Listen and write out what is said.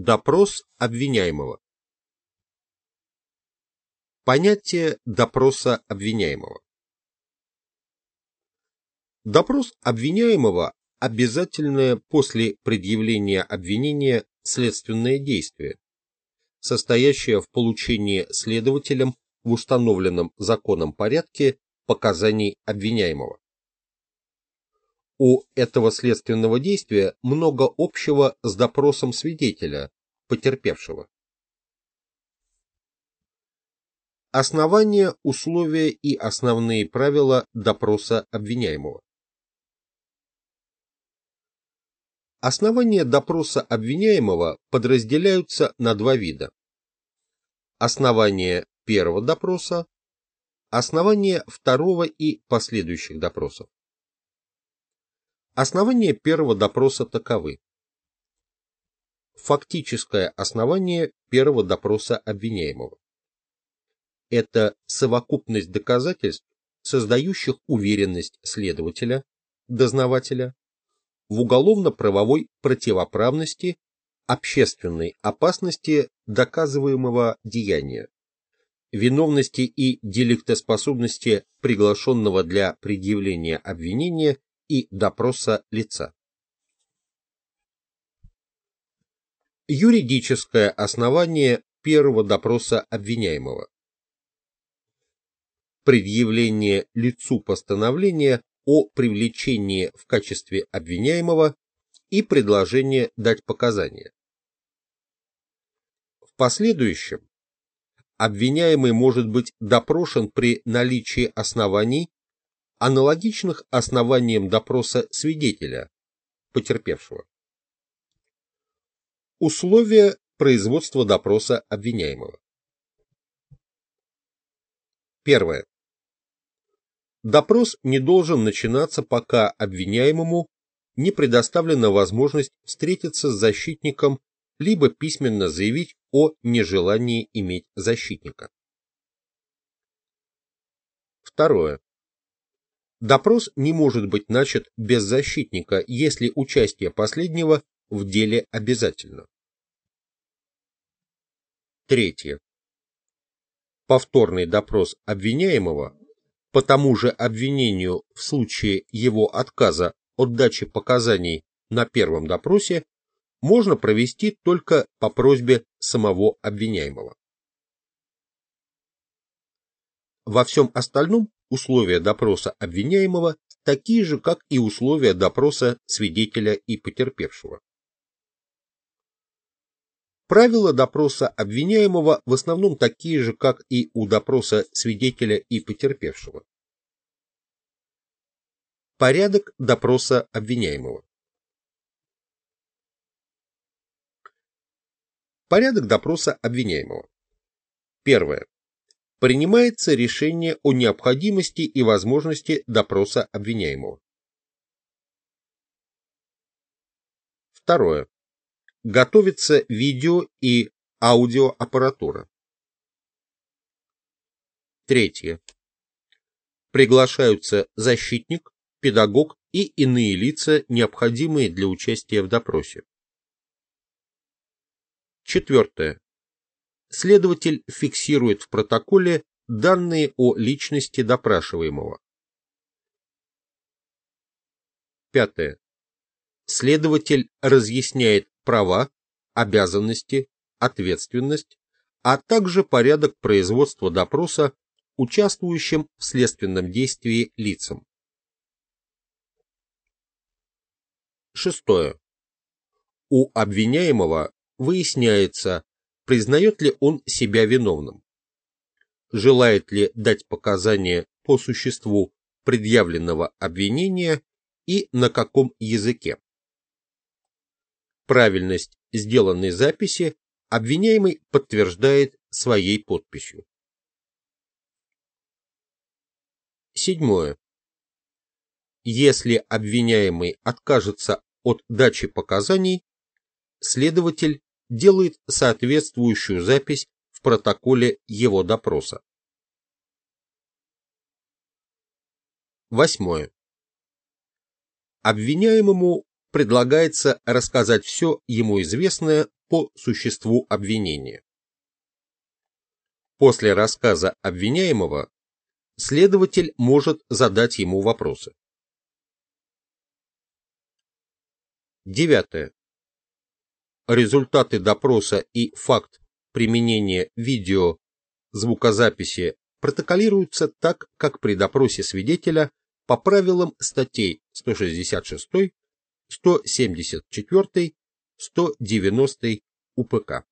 Допрос обвиняемого. Понятие допроса обвиняемого. Допрос обвиняемого – обязательное после предъявления обвинения следственное действие, состоящее в получении следователем в установленном законом порядке показаний обвиняемого. У этого следственного действия много общего с допросом свидетеля, потерпевшего. Основания, условия и основные правила допроса обвиняемого. Основания допроса обвиняемого подразделяются на два вида. Основания первого допроса, основания второго и последующих допросов. Основания первого допроса таковы. Фактическое основание первого допроса обвиняемого. Это совокупность доказательств, создающих уверенность следователя, дознавателя, в уголовно-правовой противоправности, общественной опасности доказываемого деяния, виновности и деликтоспособности приглашенного для предъявления обвинения и допроса лица. Юридическое основание первого допроса обвиняемого. Предъявление лицу постановления о привлечении в качестве обвиняемого и предложение дать показания. В последующем обвиняемый может быть допрошен при наличии оснований аналогичных основаниям допроса свидетеля, потерпевшего. Условия производства допроса обвиняемого. Первое. Допрос не должен начинаться, пока обвиняемому не предоставлена возможность встретиться с защитником либо письменно заявить о нежелании иметь защитника. Второе. Допрос не может быть начат без защитника, если участие последнего в деле обязательно. Третье. Повторный допрос обвиняемого по тому же обвинению в случае его отказа от дачи показаний на первом допросе можно провести только по просьбе самого обвиняемого. Во всем остальном условия допроса обвиняемого такие же, как и условия допроса свидетеля и потерпевшего. Правила допроса обвиняемого в основном такие же, как и у допроса свидетеля и потерпевшего. Порядок допроса обвиняемого. Порядок допроса обвиняемого. Первое принимается решение о необходимости и возможности допроса обвиняемого. Второе. Готовится видео и аудиоаппаратура. Третье. Приглашаются защитник, педагог и иные лица, необходимые для участия в допросе. Четвертое. Следователь фиксирует в протоколе данные о личности допрашиваемого. Пятое. Следователь разъясняет права, обязанности, ответственность, а также порядок производства допроса участвующим в следственном действии лицам. Шестое. У обвиняемого выясняется, признает ли он себя виновным, желает ли дать показания по существу предъявленного обвинения и на каком языке. Правильность сделанной записи обвиняемый подтверждает своей подписью. Седьмое. Если обвиняемый откажется от дачи показаний, следователь делает соответствующую запись в протоколе его допроса. Восьмое. Обвиняемому предлагается рассказать все ему известное по существу обвинения. После рассказа обвиняемого следователь может задать ему вопросы. Девятое. Результаты допроса и факт применения видео звукозаписи протоколируются так, как при допросе свидетеля по правилам статей 166, 174, 190 УПК.